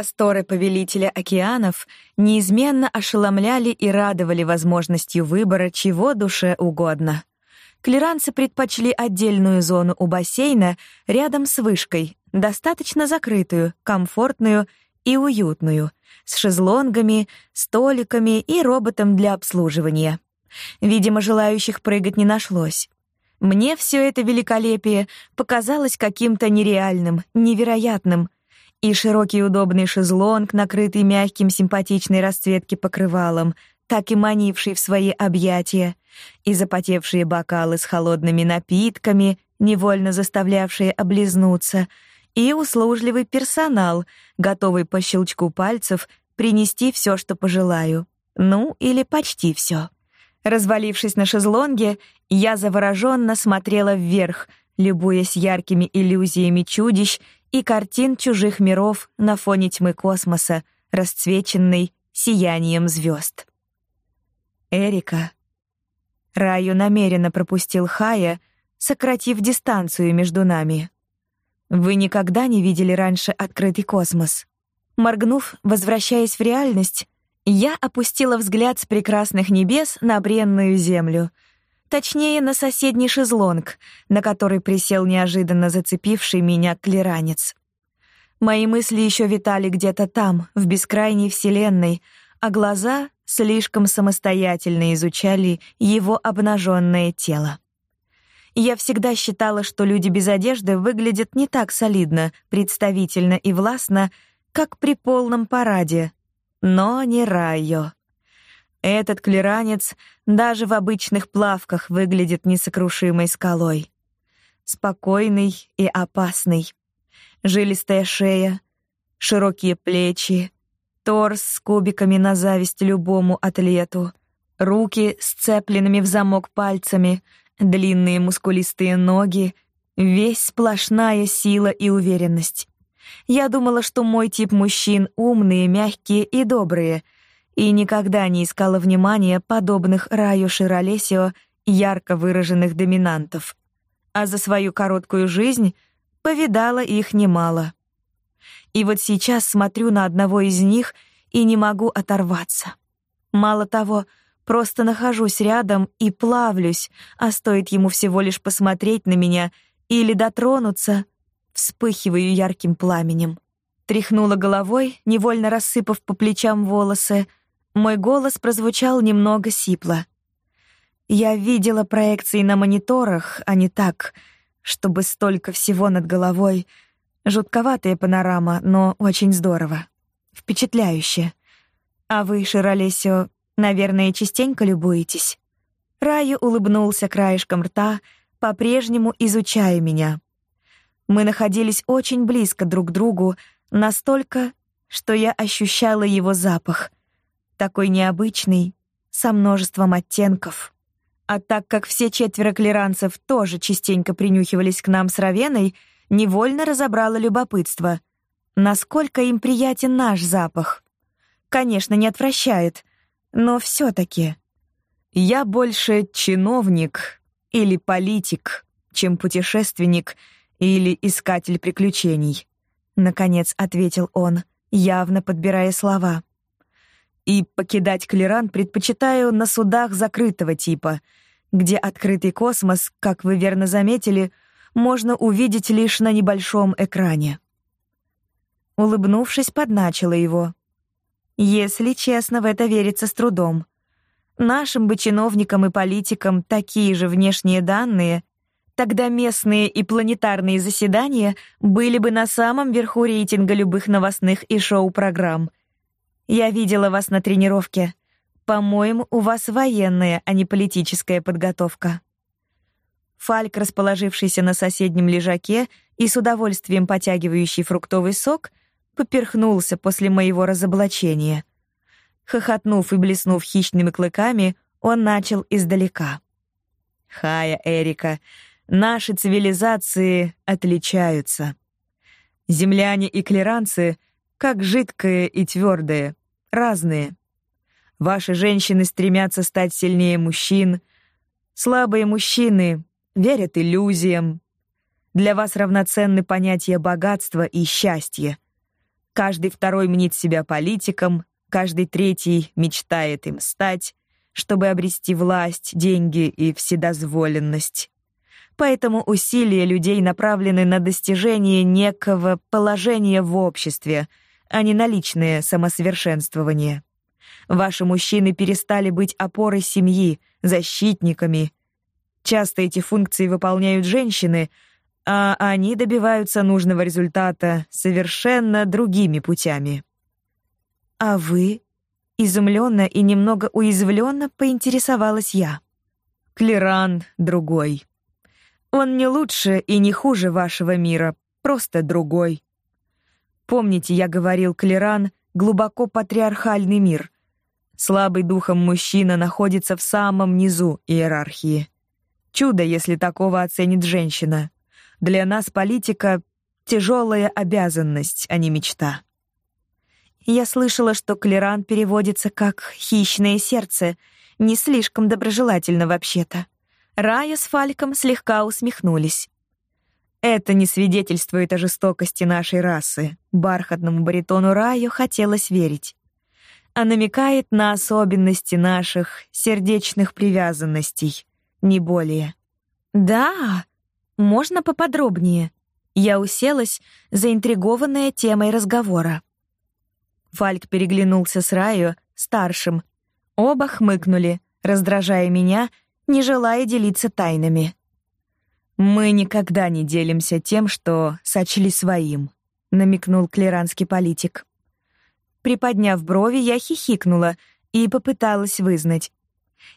Просторы повелителя океанов неизменно ошеломляли и радовали возможностью выбора чего душе угодно. Клеранцы предпочли отдельную зону у бассейна рядом с вышкой, достаточно закрытую, комфортную и уютную, с шезлонгами, столиками и роботом для обслуживания. Видимо, желающих прыгать не нашлось. Мне все это великолепие показалось каким-то нереальным, невероятным — и широкий удобный шезлонг, накрытый мягким симпатичной расцветки покрывалом, так и манивший в свои объятия, и запотевшие бокалы с холодными напитками, невольно заставлявшие облизнуться, и услужливый персонал, готовый по щелчку пальцев принести все, что пожелаю. Ну, или почти все. Развалившись на шезлонге, я завороженно смотрела вверх, любуясь яркими иллюзиями чудищ и картин чужих миров на фоне тьмы космоса, расцвеченной сиянием звезд. Эрика. Раю намеренно пропустил Хая, сократив дистанцию между нами. Вы никогда не видели раньше открытый космос. Моргнув, возвращаясь в реальность, я опустила взгляд с прекрасных небес на бренную землю — Точнее, на соседний шезлонг, на который присел неожиданно зацепивший меня клеранец. Мои мысли еще витали где-то там, в бескрайней вселенной, а глаза слишком самостоятельно изучали его обнаженное тело. Я всегда считала, что люди без одежды выглядят не так солидно, представительно и властно, как при полном параде. Но не Райо. Этот клеранец даже в обычных плавках выглядит несокрушимой скалой. Спокойный и опасный. Жилистая шея, широкие плечи, торс с кубиками на зависть любому атлету, руки сцепленными в замок пальцами, длинные мускулистые ноги, весь сплошная сила и уверенность. Я думала, что мой тип мужчин умные, мягкие и добрые — и никогда не искала внимания подобных Раю Широлесио ярко выраженных доминантов. А за свою короткую жизнь повидала их немало. И вот сейчас смотрю на одного из них и не могу оторваться. Мало того, просто нахожусь рядом и плавлюсь, а стоит ему всего лишь посмотреть на меня или дотронуться, вспыхиваю ярким пламенем. Тряхнула головой, невольно рассыпав по плечам волосы — мой голос прозвучал немного сипло. Я видела проекции на мониторах, а не так, чтобы столько всего над головой. Жутковатая панорама, но очень здорово. Впечатляюще. А вы, Широлесио, наверное, частенько любуетесь? Раю улыбнулся краешком рта, по-прежнему изучая меня. Мы находились очень близко друг к другу, настолько, что я ощущала его запах — такой необычный, со множеством оттенков. А так как все четверо клеранцев тоже частенько принюхивались к нам с Равеной, невольно разобрало любопытство. Насколько им приятен наш запах. Конечно, не отвращает, но все таки Я больше чиновник или политик, чем путешественник или искатель приключений, наконец ответил он, явно подбирая слова. И покидать Клеран предпочитаю на судах закрытого типа, где открытый космос, как вы верно заметили, можно увидеть лишь на небольшом экране. Улыбнувшись, подначила его. Если честно, в это верится с трудом. Нашим бы чиновникам и политикам такие же внешние данные, тогда местные и планетарные заседания были бы на самом верху рейтинга любых новостных и шоу-программ — я видела вас на тренировке. По-моему, у вас военная, а не политическая подготовка. Фальк, расположившийся на соседнем лежаке и с удовольствием потягивающий фруктовый сок, поперхнулся после моего разоблачения. Хохотнув и блеснув хищными клыками, он начал издалека. «Хая, Эрика, наши цивилизации отличаются. Земляне и клеранцы — как жидкое и твердое разные. Ваши женщины стремятся стать сильнее мужчин. Слабые мужчины верят иллюзиям. Для вас равноценны понятия богатства и счастья. Каждый второй мнит себя политиком, каждый третий мечтает им стать, чтобы обрести власть, деньги и вседозволенность. Поэтому усилия людей направлены на достижение некого положения в обществе, а не на личное самосовершенствование. Ваши мужчины перестали быть опорой семьи, защитниками. Часто эти функции выполняют женщины, а они добиваются нужного результата совершенно другими путями. А вы? Изумленно и немного уязвленно поинтересовалась я. Клеран другой. Он не лучше и не хуже вашего мира, просто другой. Помните, я говорил, Клеран — глубоко патриархальный мир. Слабый духом мужчина находится в самом низу иерархии. Чудо, если такого оценит женщина. Для нас политика — тяжелая обязанность, а не мечта. Я слышала, что Клеран переводится как «хищное сердце», не слишком доброжелательно вообще-то. Рая с Фальком слегка усмехнулись. Это не свидетельствует о жестокости нашей расы. Бархатному баритону Раю хотелось верить. А намекает на особенности наших сердечных привязанностей, не более. Да, можно поподробнее. Я уселась, заинтригованная темой разговора. Фальк переглянулся с Раю, старшим. Оба хмыкнули, раздражая меня не желая делиться тайнами. «Мы никогда не делимся тем, что сочли своим», — намекнул клеранский политик. Приподняв брови, я хихикнула и попыталась вызнать.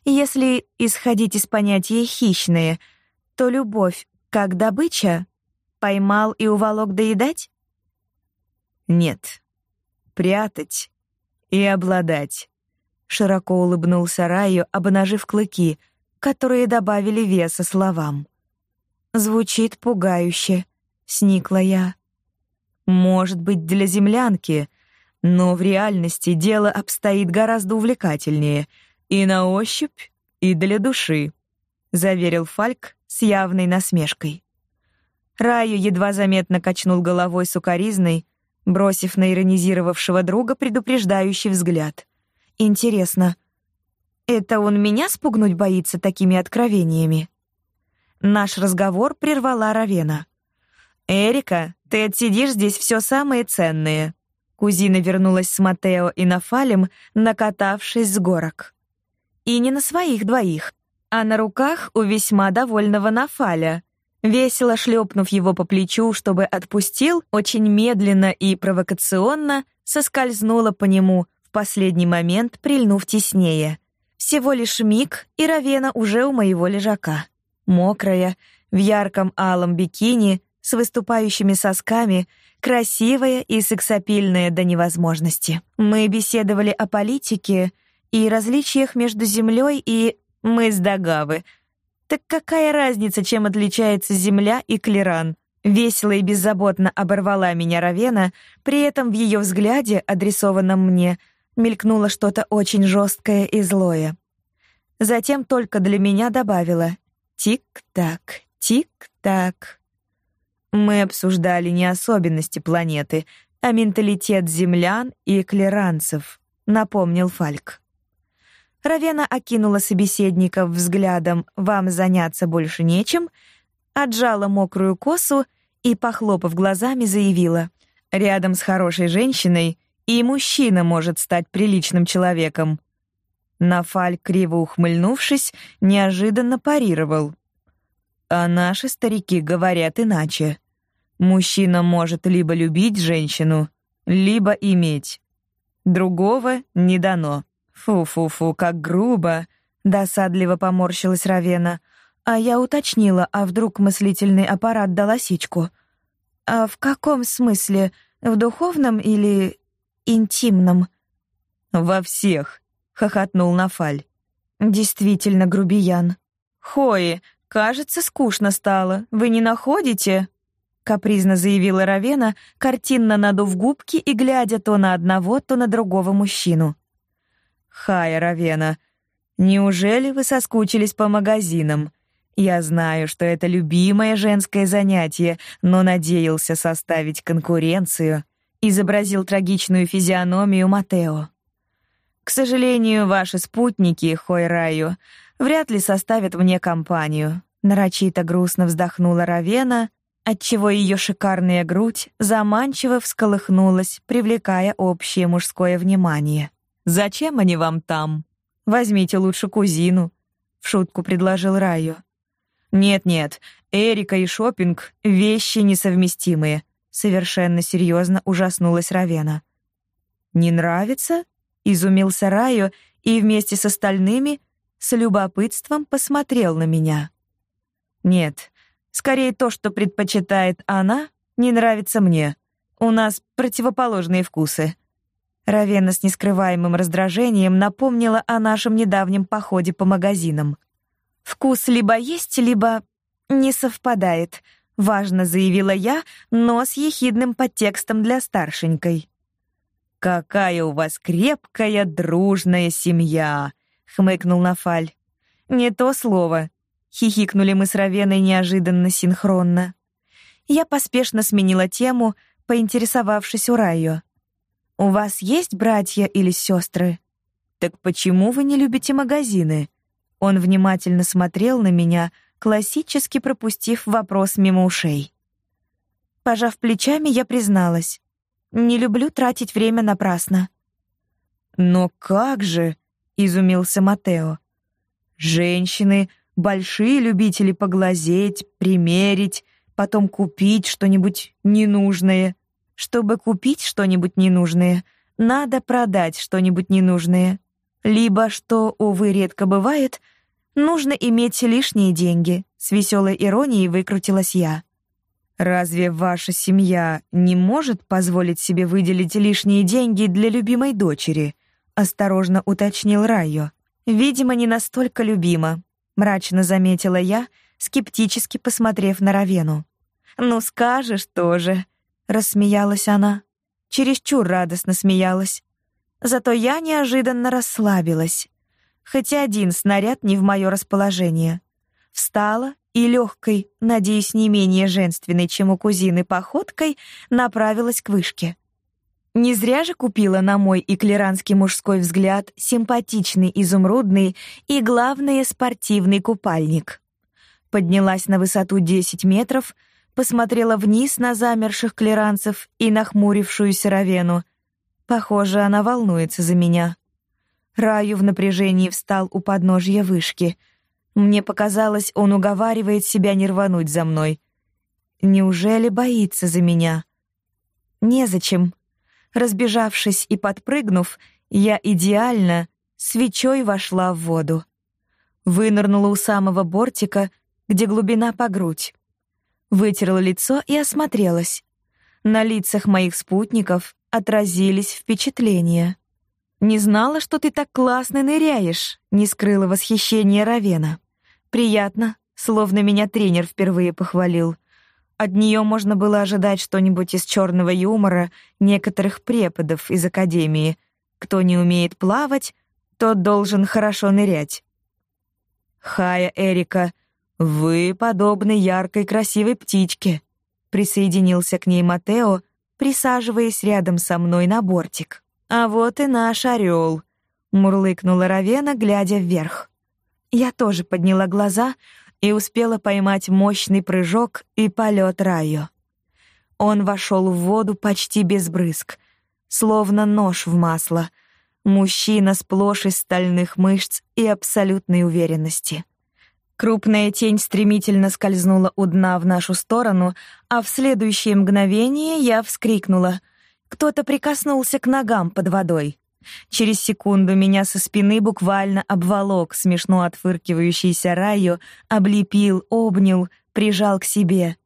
Если исходить из понятия «хищные», то любовь, как добыча, поймал и уволок доедать? Нет. Прятать и обладать. Широко улыбнулся Раю, обнажив клыки — которые добавили веса словам. Звучит пугающе, сникла я. Может быть, для землянки, но в реальности дело обстоит гораздо увлекательнее и на ощупь, и для души, заверил Фальк с явной насмешкой. Раю едва заметно качнул головой сукаризной, бросив на иронизировавшего друга предупреждающий взгляд. Интересно, это он меня спугнуть боится такими откровениями. Наш разговор прервала Равена. Эрика, ты отсидишь здесь все самое ценное. Кузина вернулась с Матео и Нафалем, накатавшись с горок. И не на своих двоих, а на руках у весьма довольного Нафаля. Весело шлепнув его по плечу, чтобы отпустил, очень медленно и провокационно соскользнула по нему, в последний момент прильнув теснее. Всего лишь миг, и Равена уже у моего лежака. Мокрая, в ярком алом бикини, с выступающими сосками, красивая и сексапильная до невозможности. Мы беседовали о политике и различиях между Землей и мыс Дагавы. Так какая разница, чем отличается Земля и Клеран? Весело и беззаботно оборвала меня Равена, при этом в ее взгляде, адресованном мне, — мелькнуло что-то очень жесткое и злое. Затем только для меня добавила «Тик-так, тик-так». Мы обсуждали не особенности планеты, а менталитет землян и клеранцев, напомнил Фальк. Равена окинула собеседников взглядом «Вам заняться больше нечем», отжала мокрую косу и, похлопав глазами, заявила «Рядом с хорошей женщиной и мужчина может стать приличным человеком. Нафаль, криво ухмыльнувшись, неожиданно парировал. А наши старики говорят иначе. Мужчина может либо любить женщину, либо иметь. Другого не дано. Фу-фу-фу, как грубо, досадливо поморщилась Равена. А я уточнила, а вдруг мыслительный аппарат дал осечку. А в каком смысле? В духовном или интимном. Во всех, хохотнул Нафаль. Действительно грубиян. Хои, кажется, скучно стало. Вы не находите? капризно заявила Равена, картинно надув губки и глядя то на одного, то на другого мужчину. Хай, Равена, неужели вы соскучились по магазинам? Я знаю, что это любимое женское занятие, но надеялся составить конкуренцию изобразил трагичную физиономию Матео. К сожалению, ваши спутники, Хойраю, вряд ли составят мне компанию. Нарочито грустно вздохнула Равена, отчего ее шикарная грудь заманчиво всколыхнулась, привлекая общее мужское внимание. Зачем они вам там? Возьмите лучше кузину, в шутку предложил Раю. Нет-нет, Эрика и шопинг вещи несовместимые, совершенно серьезно ужаснулась Равена. Не нравится? Изумился Раю и вместе с остальными с любопытством посмотрел на меня. Нет, скорее то, что предпочитает она, не нравится мне. У нас противоположные вкусы. Равена с нескрываемым раздражением напомнила о нашем недавнем походе по магазинам. Вкус либо есть, либо не совпадает, важно заявила я, но с ехидным подтекстом для старшенькой. Какая у вас крепкая, дружная семья, хмыкнул Нафаль. Не то слово. Хихикнули мы с Равеной неожиданно синхронно. Я поспешно сменила тему, поинтересовавшись у Райо. У вас есть братья или сестры? Так почему вы не любите магазины? Он внимательно смотрел на меня, классически пропустив вопрос мимо ушей. Пожав плечами, я призналась: не люблю тратить время напрасно. Но как же, изумился Матео. Женщины большие любители поглазеть, примерить, потом купить что-нибудь ненужное. Чтобы купить что-нибудь ненужное, надо продать что-нибудь ненужное. Либо, что, увы, редко бывает, нужно иметь лишние деньги. С веселой иронией выкрутилась я. Разве ваша семья не может позволить себе выделить лишние деньги для любимой дочери? осторожно уточнил Райо. Видимо, не настолько любима, мрачно заметила я, скептически посмотрев на Равену. Ну скажешь тоже, рассмеялась она. Чересчур радостно смеялась. Зато я неожиданно расслабилась. Хотя один снаряд не в мое расположение. Встала и легкой, надеюсь, не менее женственной, чем у кузины, походкой направилась к вышке. Не зря же купила на мой и клеранский мужской взгляд симпатичный изумрудный и, главное, спортивный купальник. Поднялась на высоту 10 метров — посмотрела вниз на замерших клеранцев и нахмурившуюся Равену. Похоже, она волнуется за меня. Раю в напряжении встал у подножья вышки. Мне показалось, он уговаривает себя не рвануть за мной. Неужели боится за меня? Незачем. Разбежавшись и подпрыгнув, я идеально свечой вошла в воду. Вынырнула у самого бортика, где глубина по грудь вытерла лицо и осмотрелась. На лицах моих спутников отразились впечатления. «Не знала, что ты так классно ныряешь», — не скрыла восхищение Равена. «Приятно, словно меня тренер впервые похвалил. От нее можно было ожидать что-нибудь из черного юмора некоторых преподов из академии. Кто не умеет плавать, тот должен хорошо нырять». Хая Эрика «Вы подобны яркой красивой птичке», — присоединился к ней Матео, присаживаясь рядом со мной на бортик. «А вот и наш орел», — мурлыкнула Равена, глядя вверх. Я тоже подняла глаза и успела поймать мощный прыжок и полет Райо. Он вошел в воду почти без брызг, словно нож в масло. Мужчина сплошь из стальных мышц и абсолютной уверенности. Крупная тень стремительно скользнула у дна в нашу сторону, а в следующее мгновение я вскрикнула. Кто-то прикоснулся к ногам под водой. Через секунду меня со спины буквально обволок смешно отфыркивающийся Райо, облепил, обнял, прижал к себе.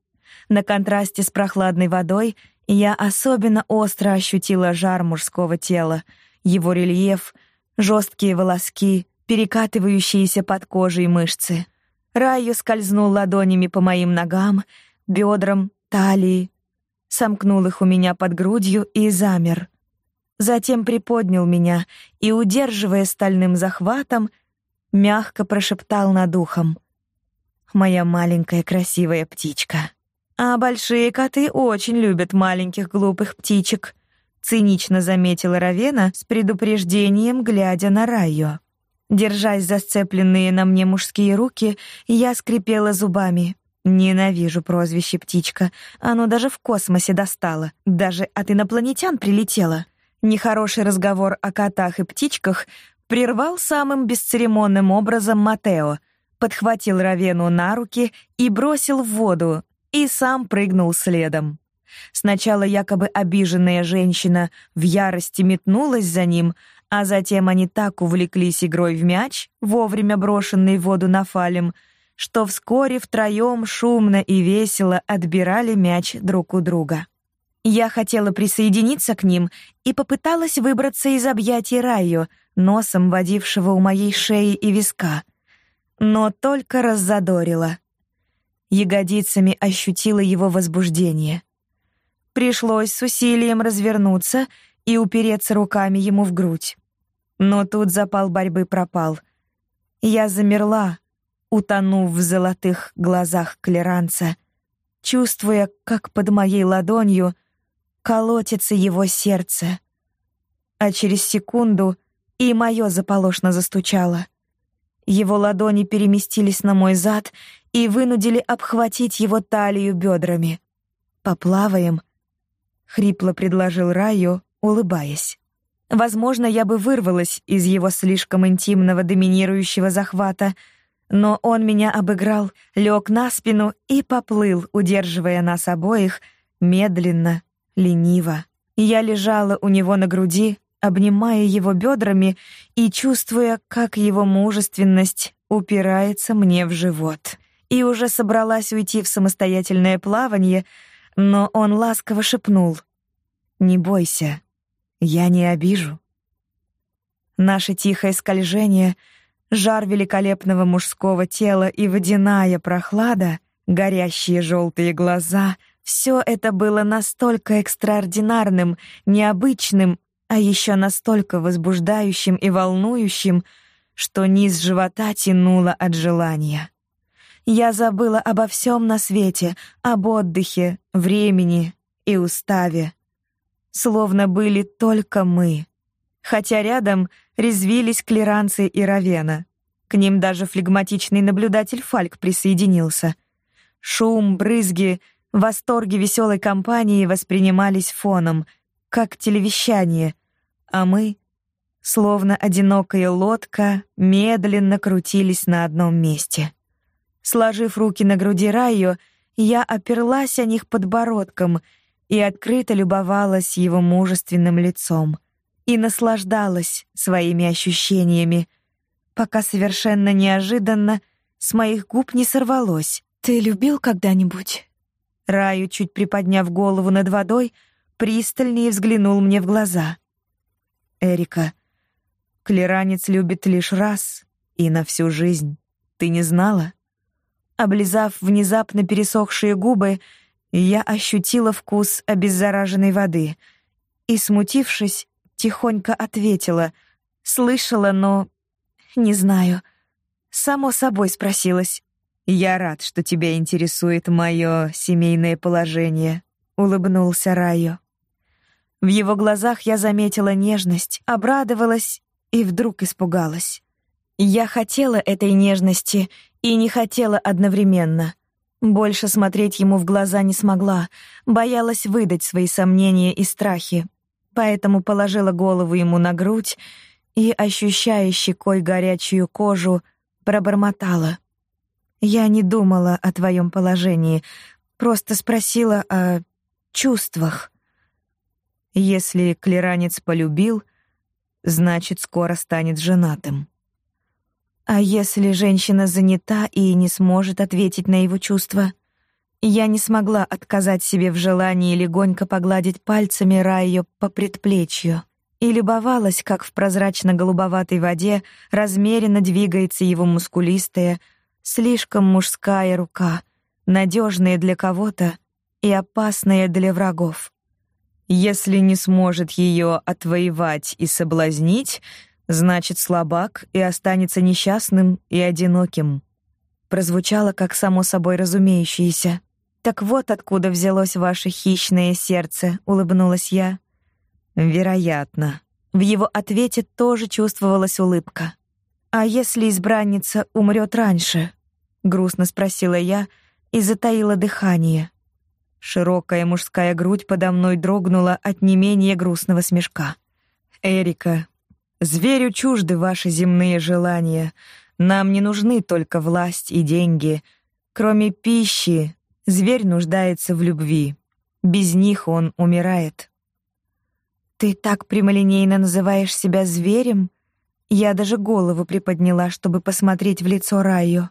На контрасте с прохладной водой я особенно остро ощутила жар мужского тела, его рельеф, жесткие волоски, перекатывающиеся под кожей мышцы. Раю скользнул ладонями по моим ногам, бедрам, талии, сомкнул их у меня под грудью и замер. Затем приподнял меня и, удерживая стальным захватом, мягко прошептал над ухом: "Моя маленькая красивая птичка". А большие коты очень любят маленьких глупых птичек. цинично заметила Равена с предупреждением, глядя на Райо. Держась за сцепленные на мне мужские руки, я скрипела зубами. Ненавижу прозвище «птичка». Оно даже в космосе достало. Даже от инопланетян прилетело. Нехороший разговор о котах и птичках прервал самым бесцеремонным образом Матео. Подхватил Равену на руки и бросил в воду, и сам прыгнул следом. Сначала якобы обиженная женщина в ярости метнулась за ним, а затем они так увлеклись игрой в мяч, вовремя брошенный в воду на фалем, что вскоре втроем шумно и весело отбирали мяч друг у друга. Я хотела присоединиться к ним и попыталась выбраться из объятий Райо, носом водившего у моей шеи и виска, но только раззадорила. Ягодицами ощутила его возбуждение. Пришлось с усилием развернуться и упереться руками ему в грудь. Но тут запал борьбы пропал. Я замерла, утонув в золотых глазах клеранца, чувствуя, как под моей ладонью колотится его сердце. А через секунду и мое заполошно застучало. Его ладони переместились на мой зад и вынудили обхватить его талию бедрами. «Поплаваем?» хрипло предложил Раю, улыбаясь. Возможно, я бы вырвалась из его слишком интимного доминирующего захвата, но он меня обыграл, лег на спину и поплыл, удерживая нас обоих медленно, лениво. Я лежала у него на груди, обнимая его бедрами и чувствуя, как его мужественность упирается мне в живот. И уже собралась уйти в самостоятельное плавание, но он ласково шепнул: "Не бойся, я не обижу". Наше тихое скольжение, жар великолепного мужского тела и водяная прохлада, горящие желтые глаза все это было настолько экстраординарным, необычным, а еще настолько возбуждающим и волнующим, что низ живота тянуло от желания. Я забыла обо всем на свете, об отдыхе, времени и уставе. Словно были только мы. Хотя рядом резвились клеранцы и Равена. К ним даже флегматичный наблюдатель Фальк присоединился. Шум, брызги, восторги веселой компании воспринимались фоном, как телевещание, а мы, словно одинокая лодка, медленно крутились на одном месте. Сложив руки на груди Райо, я оперлась о них подбородком и открыто любовалась его мужественным лицом и наслаждалась своими ощущениями, пока совершенно неожиданно с моих губ не сорвалось. «Ты любил когда-нибудь?» Раю, чуть приподняв голову над водой, пристальнее взглянул мне в глаза. «Эрика, клеранец любит лишь раз и на всю жизнь. Ты не знала?» Облизав внезапно пересохшие губы, я ощутила вкус обеззараженной воды и, смутившись, тихонько ответила: "Слышала, но не знаю". Само собой спросилась: "Я рад, что тебя интересует мое семейное положение", улыбнулся Райо. В его глазах я заметила нежность, обрадовалась и вдруг испугалась. Я хотела этой нежности и не хотела одновременно. Больше смотреть ему в глаза не смогла, боялась выдать свои сомнения и страхи. Поэтому положила голову ему на грудь и, ощущая щекой горячую кожу, пробормотала: "Я не думала о твоем положении, просто спросила о чувствах. Если клеранец полюбил, значит, скоро станет женатым". А если женщина занята и не сможет ответить на его чувства? Я не смогла отказать себе в желании легонько погладить пальцами Райо по предплечью и любовалась, как в прозрачно-голубоватой воде размеренно двигается его мускулистая, слишком мужская рука, надежная для кого-то и опасная для врагов. Если не сможет ее отвоевать и соблазнить, значит, слабак и останется несчастным и одиноким. Прозвучало как само собой разумеющееся. Так вот откуда взялось ваше хищное сердце, улыбнулась я. Вероятно. В его ответе тоже чувствовалась улыбка. А если избранница умрет раньше? Грустно спросила я и затаила дыхание. Широкая мужская грудь подо мной дрогнула от не менее грустного смешка. Эрика, зверю чужды ваши земные желания. Нам не нужны только власть и деньги. Кроме пищи, зверь нуждается в любви. Без них он умирает. Ты так прямолинейно называешь себя зверем? Я даже голову приподняла, чтобы посмотреть в лицо Раю.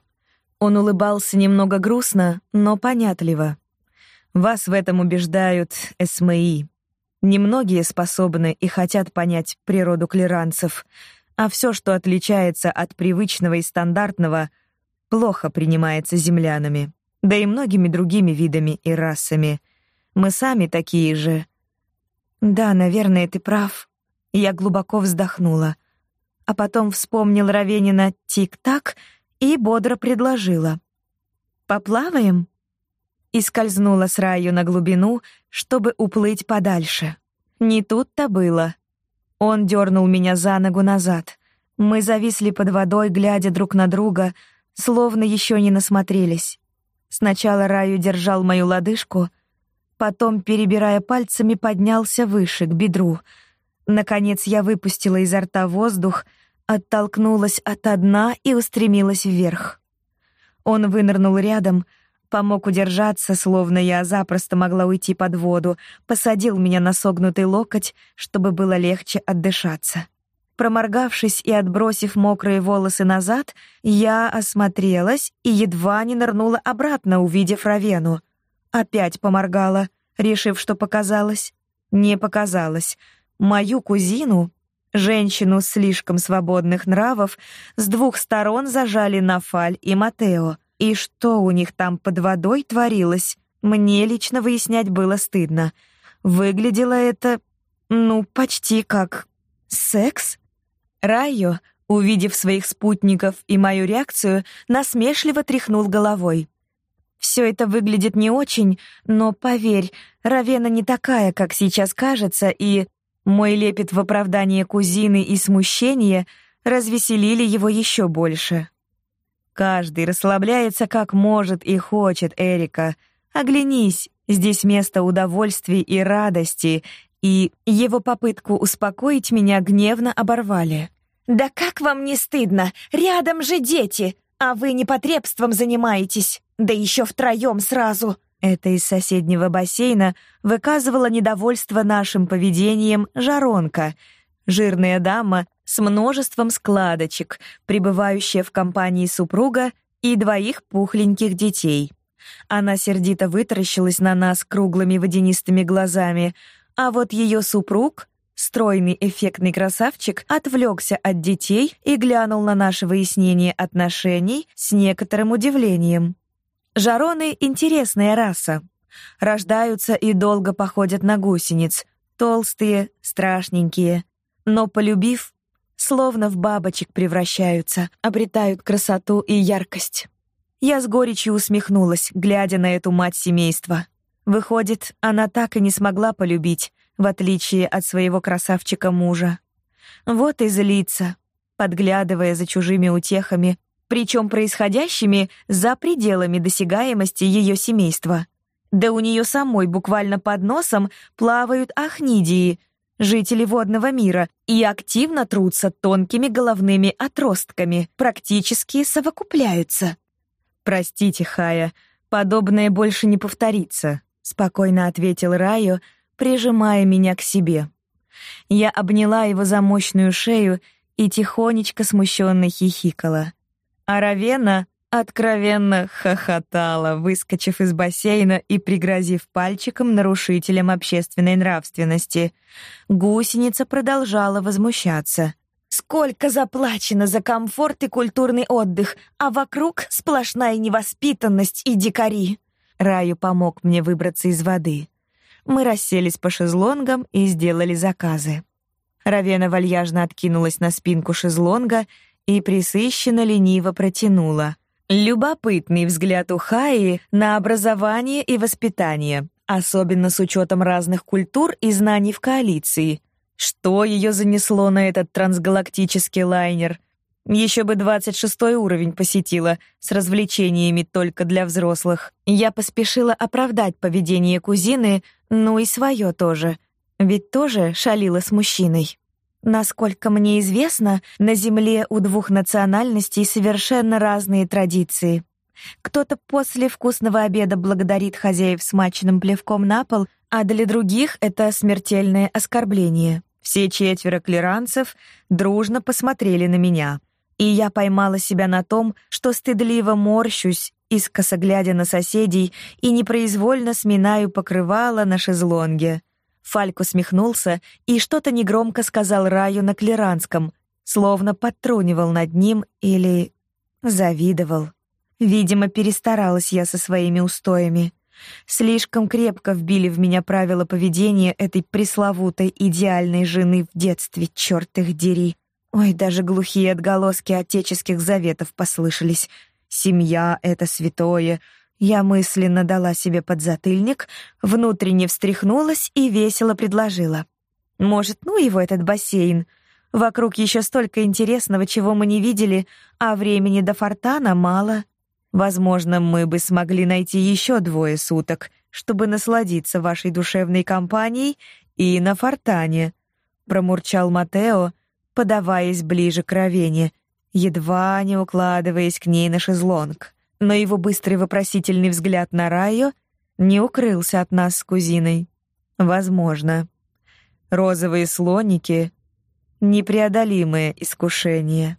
Он улыбался немного грустно, но понятливо. Вас в этом убеждают СМИ. Немногие способны и хотят понять природу клеранцев, а все, что отличается от привычного и стандартного, плохо принимается землянами, да и многими другими видами и расами. Мы сами такие же — да, наверное, ты прав. Я глубоко вздохнула, а потом вспомнил Равенина тик-так и бодро предложила: "Поплаваем?" И скользнула с раю на глубину, чтобы уплыть подальше. Не тут-то было. Он дернул меня за ногу назад. Мы зависли под водой, глядя друг на друга, словно еще не насмотрелись. Сначала Раю держал мою лодыжку, потом, перебирая пальцами, поднялся выше, к бедру. Наконец я выпустила изо рта воздух, оттолкнулась от дна и устремилась вверх. Он вынырнул рядом, помог удержаться, словно я запросто могла уйти под воду, посадил меня на согнутый локоть, чтобы было легче отдышаться. Проморгавшись и отбросив мокрые волосы назад, я осмотрелась и едва не нырнула обратно, увидев Равену. Опять поморгала, решив, что показалось. Не показалось. Мою кузину, женщину слишком свободных нравов, с двух сторон зажали Нафаль и Матео. И что у них там под водой творилось, мне лично выяснять было стыдно. Выглядело это, ну, почти как секс. Райо, увидев своих спутников и мою реакцию, насмешливо тряхнул головой. Все это выглядит не очень, но поверь, Равена не такая, как сейчас кажется, и мой лепет в оправдание кузины и смущение развеселили его еще больше. Каждый расслабляется как может и хочет, Эрика. Оглянись, здесь место удовольствий и радости, и его попытку успокоить меня гневно оборвали. «Да как вам не стыдно? Рядом же дети, а вы непотребством занимаетесь!» Да еще втроем сразу. Это из соседнего бассейна выказывала недовольство нашим поведением Жаронка, жирная дама с множеством складочек, пребывающая в компании супруга и двоих пухленьких детей. Она сердито вытаращилась на нас круглыми водянистыми глазами, а вот ее супруг, стройный эффектный красавчик, отвлекся от детей и глянул на наше выяснение отношений с некоторым удивлением. Жароны — интересная раса. Рождаются и долго походят на гусениц. Толстые, страшненькие. Но, полюбив, словно в бабочек превращаются, обретают красоту и яркость. Я с горечью усмехнулась, глядя на эту мать семейства. Выходит, она так и не смогла полюбить, в отличие от своего красавчика-мужа. Вот и злится, подглядывая за чужими утехами, причем происходящими за пределами досягаемости ее семейства. Да у нее самой буквально под носом плавают ахнидии, жители водного мира, и активно трутся тонкими головными отростками, практически совокупляются. «Простите, Хая, подобное больше не повторится», — спокойно ответил Раю, прижимая меня к себе. Я обняла его за мощную шею и тихонечко смущенно хихикала. А Равена откровенно хохотала, выскочив из бассейна и пригрозив пальчиком нарушителям общественной нравственности. Гусеница продолжала возмущаться. «Сколько заплачено за комфорт и культурный отдых, а вокруг сплошная невоспитанность и дикари!» Раю помог мне выбраться из воды. Мы расселись по шезлонгам и сделали заказы. Равена вальяжно откинулась на спинку шезлонга и присыщенно лениво протянула. Любопытный взгляд у Хаи на образование и воспитание, особенно с учетом разных культур и знаний в коалиции. Что ее занесло на этот трансгалактический лайнер? Еще бы двадцать шестой уровень посетила с развлечениями только для взрослых. Я поспешила оправдать поведение кузины, ну и свое тоже. Ведь тоже шалила с мужчиной. Насколько мне известно, на Земле у двух национальностей совершенно разные традиции. Кто-то после вкусного обеда благодарит хозяев смачным плевком на пол, а для других это смертельное оскорбление. Все четверо клиранцев дружно посмотрели на меня, и я поймала себя на том, что стыдливо морщусь, искоса глядя на соседей и непроизвольно сминаю покрывало на шезлонге. Фальк усмехнулся и что-то негромко сказал Раю на клиранском, словно подтрунивал над ним или завидовал. Видимо, перестаралась я со своими устоями. Слишком крепко вбили в меня правила поведения этой пресловутой идеальной жены в детстве, черт их дери. Ой, даже глухие отголоски отеческих заветов послышались. Семья — это святое. Я мысленно дала себе подзатыльник, внутренне встряхнулась и весело предложила. Может, ну его этот бассейн? Вокруг еще столько интересного, чего мы не видели, а времени до фортана мало. Возможно, мы бы смогли найти еще двое суток, чтобы насладиться вашей душевной компанией и на фортане, промурчал Матео, подаваясь ближе к Равене, едва не укладываясь к ней на шезлонг. Но его быстрый вопросительный взгляд на Райо не укрылся от нас с кузиной. Возможно. Розовые слоники — непреодолимое искушение.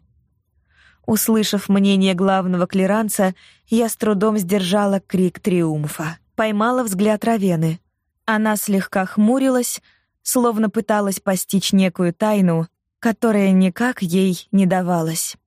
Услышав мнение главного клиранца, я с трудом сдержала крик триумфа. Поймала взгляд Равены. Она слегка хмурилась, словно пыталась постичь некую тайну, которая никак ей не давалась.